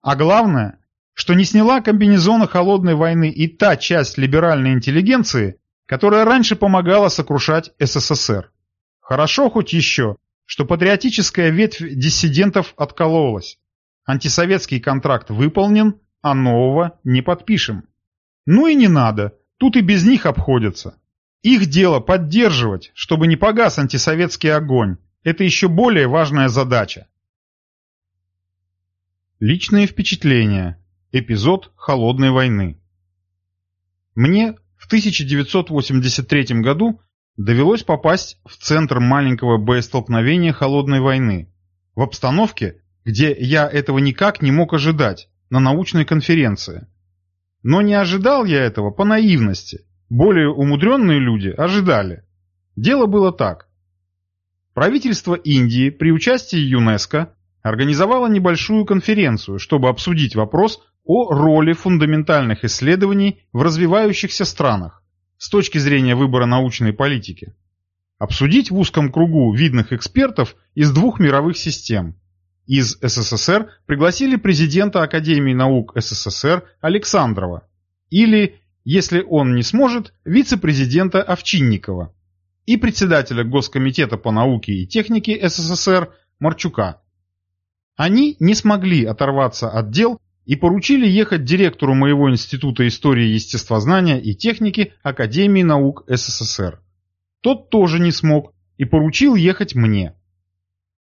А главное, что не сняла комбинезона холодной войны и та часть либеральной интеллигенции, которая раньше помогала сокрушать СССР. Хорошо хоть еще, что патриотическая ветвь диссидентов откололась. Антисоветский контракт выполнен, а нового не подпишем. Ну и не надо, тут и без них обходятся. Их дело поддерживать, чтобы не погас антисоветский огонь. Это еще более важная задача. Личные впечатления. Эпизод «Холодной войны». Мне в 1983 году довелось попасть в центр маленького боестолкновения Холодной войны, в обстановке, где я этого никак не мог ожидать, на научной конференции. Но не ожидал я этого по наивности, более умудренные люди ожидали. Дело было так. Правительство Индии при участии ЮНЕСКО организовало небольшую конференцию, чтобы обсудить вопрос о роли фундаментальных исследований в развивающихся странах с точки зрения выбора научной политики. Обсудить в узком кругу видных экспертов из двух мировых систем. Из СССР пригласили президента Академии наук СССР Александрова или если он не сможет, вице-президента Овчинникова и председателя Госкомитета по науке и технике СССР Марчука. Они не смогли оторваться от дел и поручили ехать директору моего Института истории естествознания и техники Академии наук СССР. Тот тоже не смог и поручил ехать мне.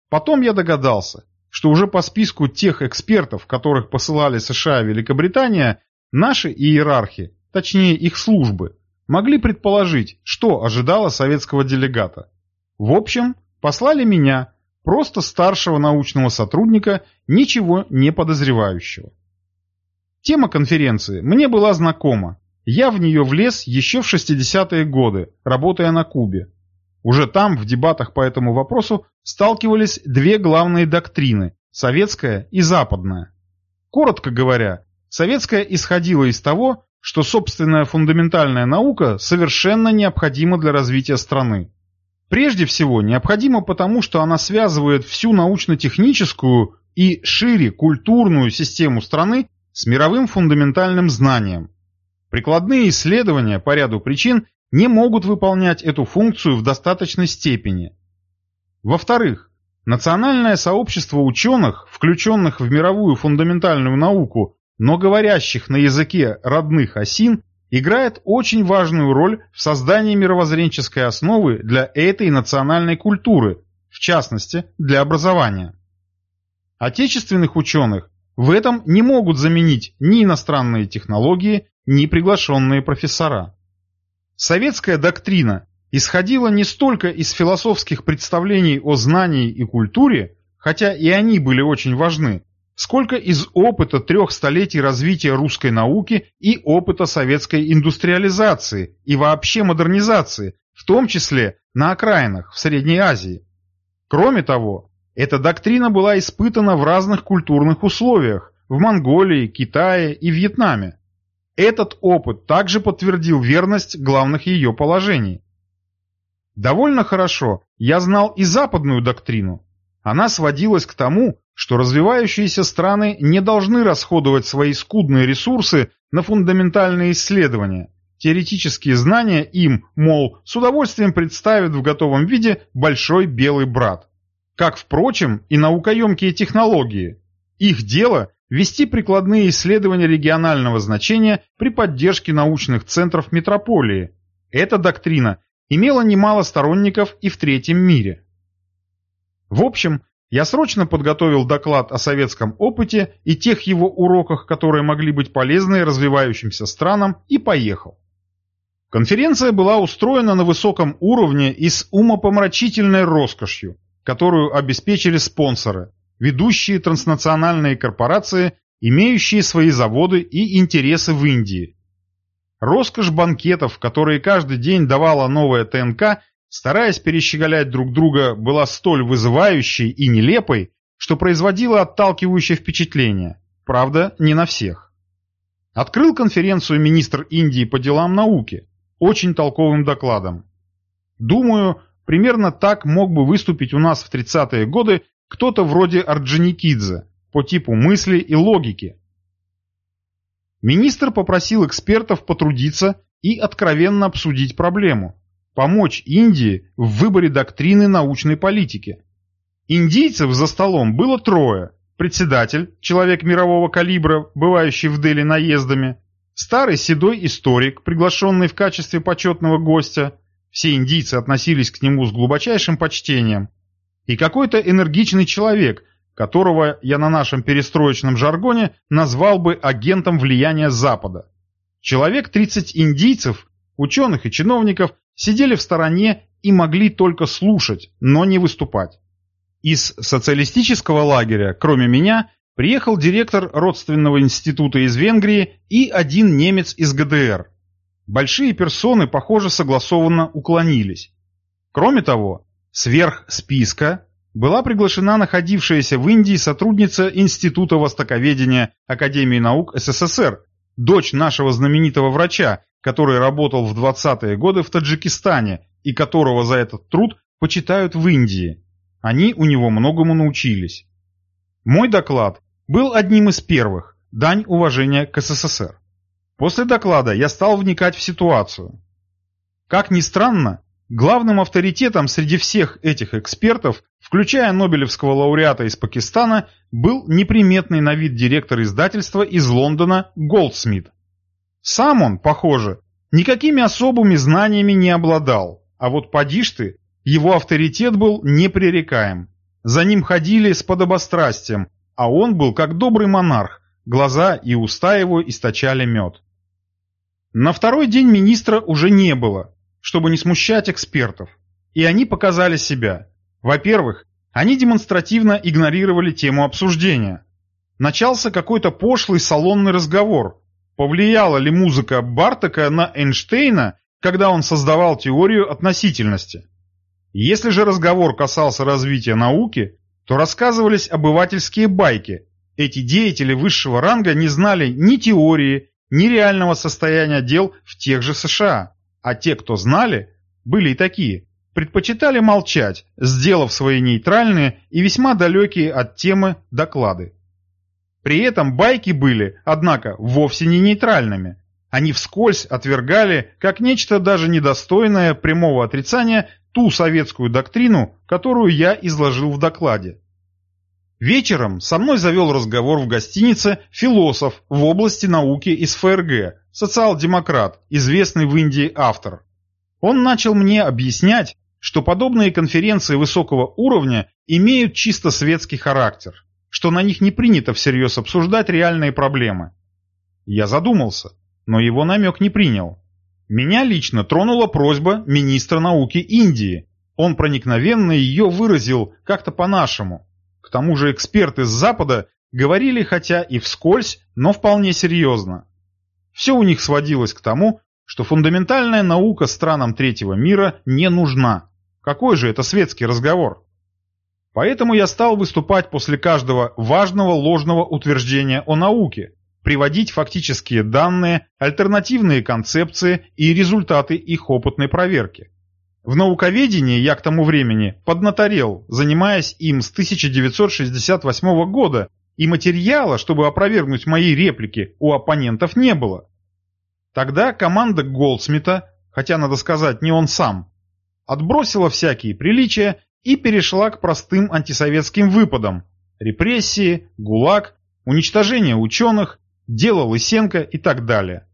Потом я догадался, что уже по списку тех экспертов, которых посылали США и Великобритания, наши иерархи точнее их службы, могли предположить, что ожидало советского делегата. В общем, послали меня, просто старшего научного сотрудника, ничего не подозревающего. Тема конференции мне была знакома. Я в нее влез еще в 60-е годы, работая на Кубе. Уже там, в дебатах по этому вопросу, сталкивались две главные доктрины – советская и западная. Коротко говоря, советская исходила из того, что собственная фундаментальная наука совершенно необходима для развития страны. Прежде всего, необходима потому, что она связывает всю научно-техническую и шире культурную систему страны с мировым фундаментальным знанием. Прикладные исследования по ряду причин не могут выполнять эту функцию в достаточной степени. Во-вторых, национальное сообщество ученых, включенных в мировую фундаментальную науку, но говорящих на языке родных осин, играет очень важную роль в создании мировоззренческой основы для этой национальной культуры, в частности, для образования. Отечественных ученых в этом не могут заменить ни иностранные технологии, ни приглашенные профессора. Советская доктрина исходила не столько из философских представлений о знании и культуре, хотя и они были очень важны, сколько из опыта трех столетий развития русской науки и опыта советской индустриализации и вообще модернизации, в том числе на окраинах в Средней Азии. Кроме того, эта доктрина была испытана в разных культурных условиях в Монголии, Китае и Вьетнаме. Этот опыт также подтвердил верность главных ее положений. Довольно хорошо я знал и западную доктрину. Она сводилась к тому, что развивающиеся страны не должны расходовать свои скудные ресурсы на фундаментальные исследования. Теоретические знания им, мол, с удовольствием представят в готовом виде большой белый брат как, впрочем, и наукоемкие технологии. Их дело – вести прикладные исследования регионального значения при поддержке научных центров метрополии. Эта доктрина имела немало сторонников и в третьем мире. В общем, я срочно подготовил доклад о советском опыте и тех его уроках, которые могли быть полезны развивающимся странам, и поехал. Конференция была устроена на высоком уровне и с умопомрачительной роскошью которую обеспечили спонсоры, ведущие транснациональные корпорации, имеющие свои заводы и интересы в Индии. Роскошь банкетов, которые каждый день давала новая ТНК, стараясь перещеголять друг друга, была столь вызывающей и нелепой, что производила отталкивающее впечатление. Правда, не на всех. Открыл конференцию министр Индии по делам науки, очень толковым докладом. Думаю, Примерно так мог бы выступить у нас в 30-е годы кто-то вроде Орджоникидзе по типу мысли и логики. Министр попросил экспертов потрудиться и откровенно обсудить проблему, помочь Индии в выборе доктрины научной политики. Индийцев за столом было трое. Председатель, человек мирового калибра, бывающий в Дели наездами, старый седой историк, приглашенный в качестве почетного гостя, все индийцы относились к нему с глубочайшим почтением. И какой-то энергичный человек, которого я на нашем перестроечном жаргоне назвал бы агентом влияния Запада. Человек 30 индийцев, ученых и чиновников, сидели в стороне и могли только слушать, но не выступать. Из социалистического лагеря, кроме меня, приехал директор родственного института из Венгрии и один немец из ГДР. Большие персоны, похоже, согласованно уклонились. Кроме того, сверх списка была приглашена находившаяся в Индии сотрудница Института Востоковедения Академии наук СССР, дочь нашего знаменитого врача, который работал в 20-е годы в Таджикистане и которого за этот труд почитают в Индии. Они у него многому научились. Мой доклад был одним из первых, дань уважения к СССР. После доклада я стал вникать в ситуацию. Как ни странно, главным авторитетом среди всех этих экспертов, включая Нобелевского лауреата из Пакистана, был неприметный на вид директор издательства из Лондона Голдсмит. Сам он, похоже, никакими особыми знаниями не обладал, а вот поди ты, его авторитет был непререкаем. За ним ходили с подобострастием, а он был как добрый монарх, глаза и уста его источали мед. На второй день министра уже не было, чтобы не смущать экспертов. И они показали себя. Во-первых, они демонстративно игнорировали тему обсуждения. Начался какой-то пошлый салонный разговор. Повлияла ли музыка Бартака на Эйнштейна, когда он создавал теорию относительности? Если же разговор касался развития науки, то рассказывались обывательские байки. Эти деятели высшего ранга не знали ни теории, ни реального состояния дел в тех же США, а те, кто знали, были и такие, предпочитали молчать, сделав свои нейтральные и весьма далекие от темы доклады. При этом байки были, однако, вовсе не нейтральными. Они вскользь отвергали, как нечто даже недостойное прямого отрицания, ту советскую доктрину, которую я изложил в докладе. Вечером со мной завел разговор в гостинице философ в области науки из ФРГ, социал-демократ, известный в Индии автор. Он начал мне объяснять, что подобные конференции высокого уровня имеют чисто светский характер, что на них не принято всерьез обсуждать реальные проблемы. Я задумался, но его намек не принял. Меня лично тронула просьба министра науки Индии. Он проникновенно ее выразил как-то по-нашему, к тому же эксперты с Запада говорили хотя и вскользь, но вполне серьезно. Все у них сводилось к тому, что фундаментальная наука странам третьего мира не нужна. Какой же это светский разговор? Поэтому я стал выступать после каждого важного ложного утверждения о науке, приводить фактические данные, альтернативные концепции и результаты их опытной проверки. В науковедении я к тому времени поднаторел, занимаясь им с 1968 года, и материала, чтобы опровергнуть мои реплики, у оппонентов не было. Тогда команда Голдсмита, хотя надо сказать не он сам, отбросила всякие приличия и перешла к простым антисоветским выпадам – репрессии, ГУЛАГ, уничтожение ученых, дело Лысенко и так далее.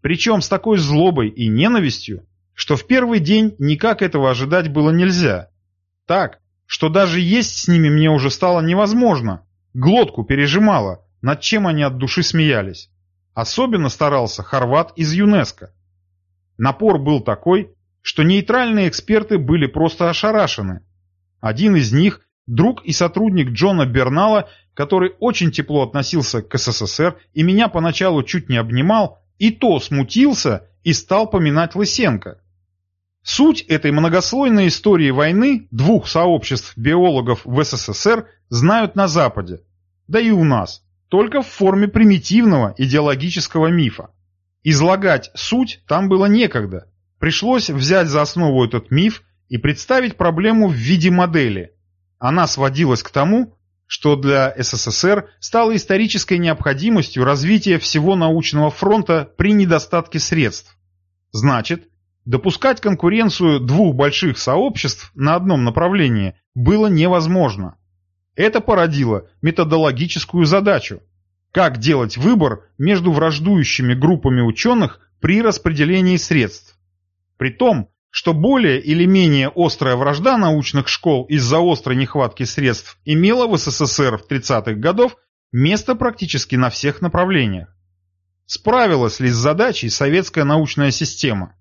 Причем с такой злобой и ненавистью, что в первый день никак этого ожидать было нельзя. Так, что даже есть с ними мне уже стало невозможно. Глотку пережимало, над чем они от души смеялись. Особенно старался Хорват из ЮНЕСКО. Напор был такой, что нейтральные эксперты были просто ошарашены. Один из них, друг и сотрудник Джона Бернала, который очень тепло относился к СССР и меня поначалу чуть не обнимал, и то смутился и стал поминать Лысенко. Суть этой многослойной истории войны двух сообществ биологов в СССР знают на Западе, да и у нас, только в форме примитивного идеологического мифа. Излагать суть там было некогда. Пришлось взять за основу этот миф и представить проблему в виде модели. Она сводилась к тому, что для СССР стало исторической необходимостью развития всего научного фронта при недостатке средств. Значит, Допускать конкуренцию двух больших сообществ на одном направлении было невозможно. Это породило методологическую задачу. Как делать выбор между враждующими группами ученых при распределении средств? При том, что более или менее острая вражда научных школ из-за острой нехватки средств имела в СССР в 30-х годов место практически на всех направлениях. Справилась ли с задачей советская научная система?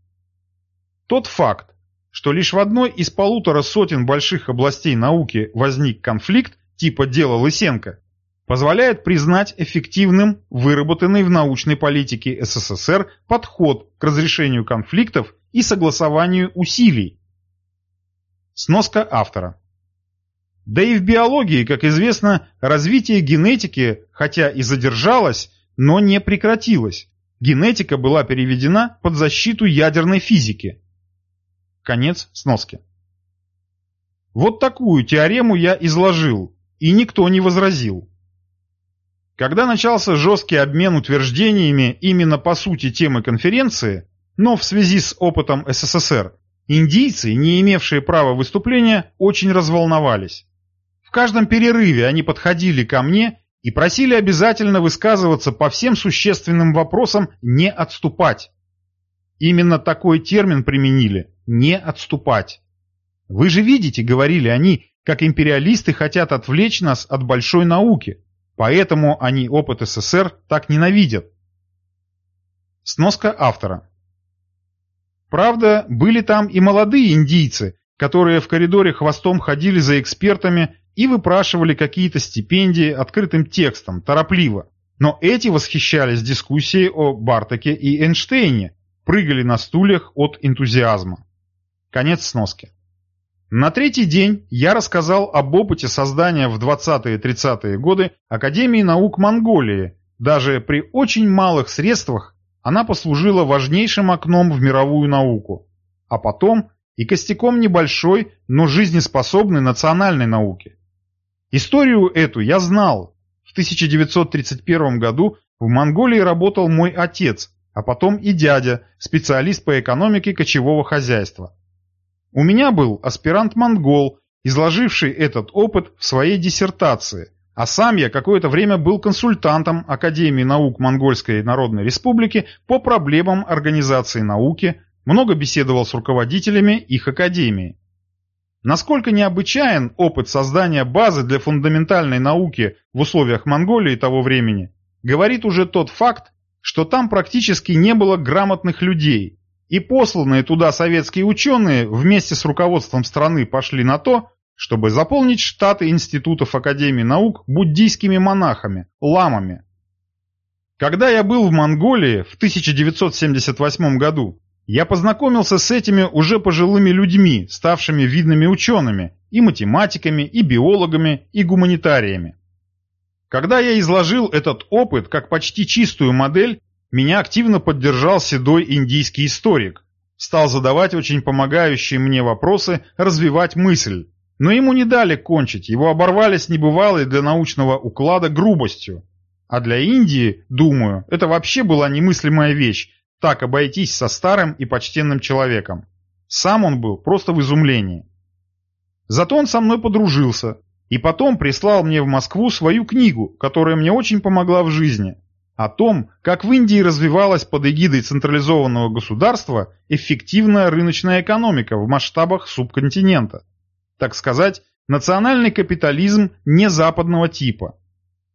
Тот факт, что лишь в одной из полутора сотен больших областей науки возник конфликт типа дела Лысенко, позволяет признать эффективным выработанный в научной политике СССР подход к разрешению конфликтов и согласованию усилий. Сноска автора. Да и в биологии, как известно, развитие генетики, хотя и задержалось, но не прекратилось. Генетика была переведена под защиту ядерной физики. Конец сноски. Вот такую теорему я изложил, и никто не возразил. Когда начался жесткий обмен утверждениями именно по сути темы конференции, но в связи с опытом СССР, индийцы, не имевшие права выступления, очень разволновались. В каждом перерыве они подходили ко мне и просили обязательно высказываться по всем существенным вопросам не отступать. Именно такой термин применили не отступать. Вы же видите, говорили они, как империалисты хотят отвлечь нас от большой науки, поэтому они опыт СССР так ненавидят. Сноска автора. Правда, были там и молодые индийцы, которые в коридоре хвостом ходили за экспертами и выпрашивали какие-то стипендии открытым текстом, торопливо. Но эти восхищались дискуссией о Бартаке и Эйнштейне, прыгали на стульях от энтузиазма. Конец сноски. На третий день я рассказал об опыте создания в 20-30-е годы Академии наук Монголии. Даже при очень малых средствах она послужила важнейшим окном в мировую науку. А потом и костяком небольшой, но жизнеспособной национальной науки. Историю эту я знал. В 1931 году в Монголии работал мой отец, а потом и дядя, специалист по экономике кочевого хозяйства. У меня был аспирант-монгол, изложивший этот опыт в своей диссертации, А сам я какое-то время был консультантом Академии наук Монгольской Народной Республики по проблемам организации науки, много беседовал с руководителями их академии. Насколько необычайен опыт создания базы для фундаментальной науки в условиях Монголии того времени, говорит уже тот факт, что там практически не было грамотных людей, и посланные туда советские ученые вместе с руководством страны пошли на то, чтобы заполнить штаты институтов Академии наук буддийскими монахами, ламами. Когда я был в Монголии в 1978 году, я познакомился с этими уже пожилыми людьми, ставшими видными учеными, и математиками, и биологами, и гуманитариями. Когда я изложил этот опыт как почти чистую модель, меня активно поддержал седой индийский историк, стал задавать очень помогающие мне вопросы, развивать мысль, но ему не дали кончить, его оборвали с небывалой для научного уклада грубостью. А для Индии, думаю, это вообще была немыслимая вещь, так обойтись со старым и почтенным человеком. Сам он был просто в изумлении. Зато он со мной подружился, и потом прислал мне в Москву свою книгу, которая мне очень помогла в жизни, о том, как в Индии развивалась под эгидой централизованного государства эффективная рыночная экономика в масштабах субконтинента так сказать, национальный капитализм незападного типа.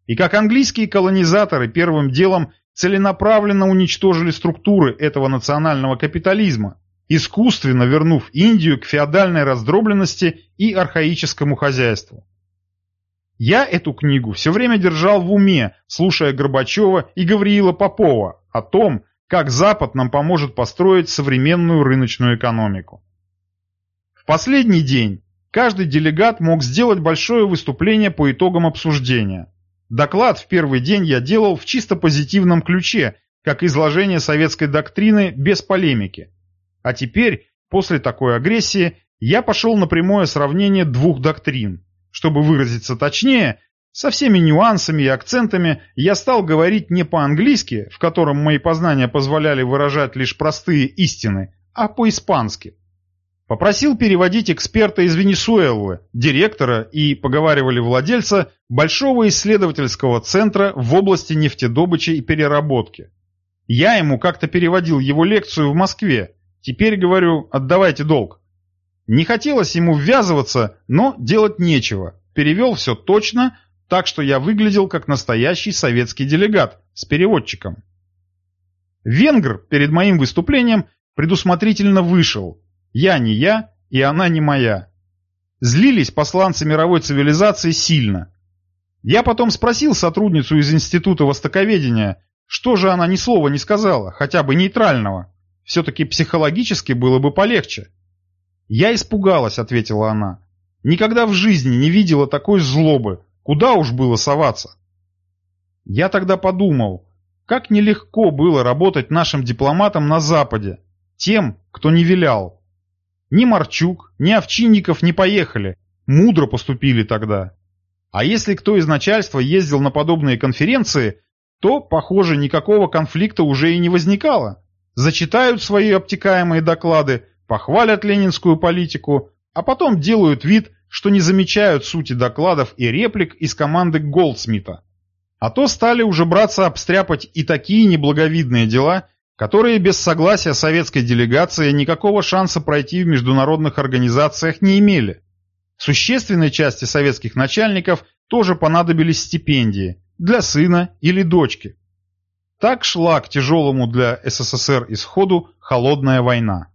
И как английские колонизаторы первым делом целенаправленно уничтожили структуры этого национального капитализма, искусственно вернув Индию к феодальной раздробленности и архаическому хозяйству. Я эту книгу все время держал в уме, слушая Горбачева и Гавриила Попова о том, как Запад нам поможет построить современную рыночную экономику. В последний день Каждый делегат мог сделать большое выступление по итогам обсуждения. Доклад в первый день я делал в чисто позитивном ключе, как изложение советской доктрины без полемики. А теперь, после такой агрессии, я пошел на прямое сравнение двух доктрин. Чтобы выразиться точнее, со всеми нюансами и акцентами я стал говорить не по-английски, в котором мои познания позволяли выражать лишь простые истины, а по-испански. Попросил переводить эксперта из Венесуэлы, директора и, поговаривали владельца, большого исследовательского центра в области нефтедобычи и переработки. Я ему как-то переводил его лекцию в Москве. Теперь, говорю, отдавайте долг. Не хотелось ему ввязываться, но делать нечего. Перевел все точно, так что я выглядел как настоящий советский делегат с переводчиком. Венгр перед моим выступлением предусмотрительно вышел, я не я, и она не моя. Злились посланцы мировой цивилизации сильно. Я потом спросил сотрудницу из Института Востоковедения, что же она ни слова не сказала, хотя бы нейтрального. Все-таки психологически было бы полегче. «Я испугалась», — ответила она. «Никогда в жизни не видела такой злобы. Куда уж было соваться?» Я тогда подумал, как нелегко было работать нашим дипломатам на Западе, тем, кто не вилял. Ни Марчук, ни Овчинников не поехали. Мудро поступили тогда. А если кто из начальства ездил на подобные конференции, то, похоже, никакого конфликта уже и не возникало. Зачитают свои обтекаемые доклады, похвалят ленинскую политику, а потом делают вид, что не замечают сути докладов и реплик из команды Голдсмита. А то стали уже браться обстряпать и такие неблаговидные дела, которые без согласия советской делегации никакого шанса пройти в международных организациях не имели. Существенной части советских начальников тоже понадобились стипендии для сына или дочки. Так шла к тяжелому для СССР исходу холодная война.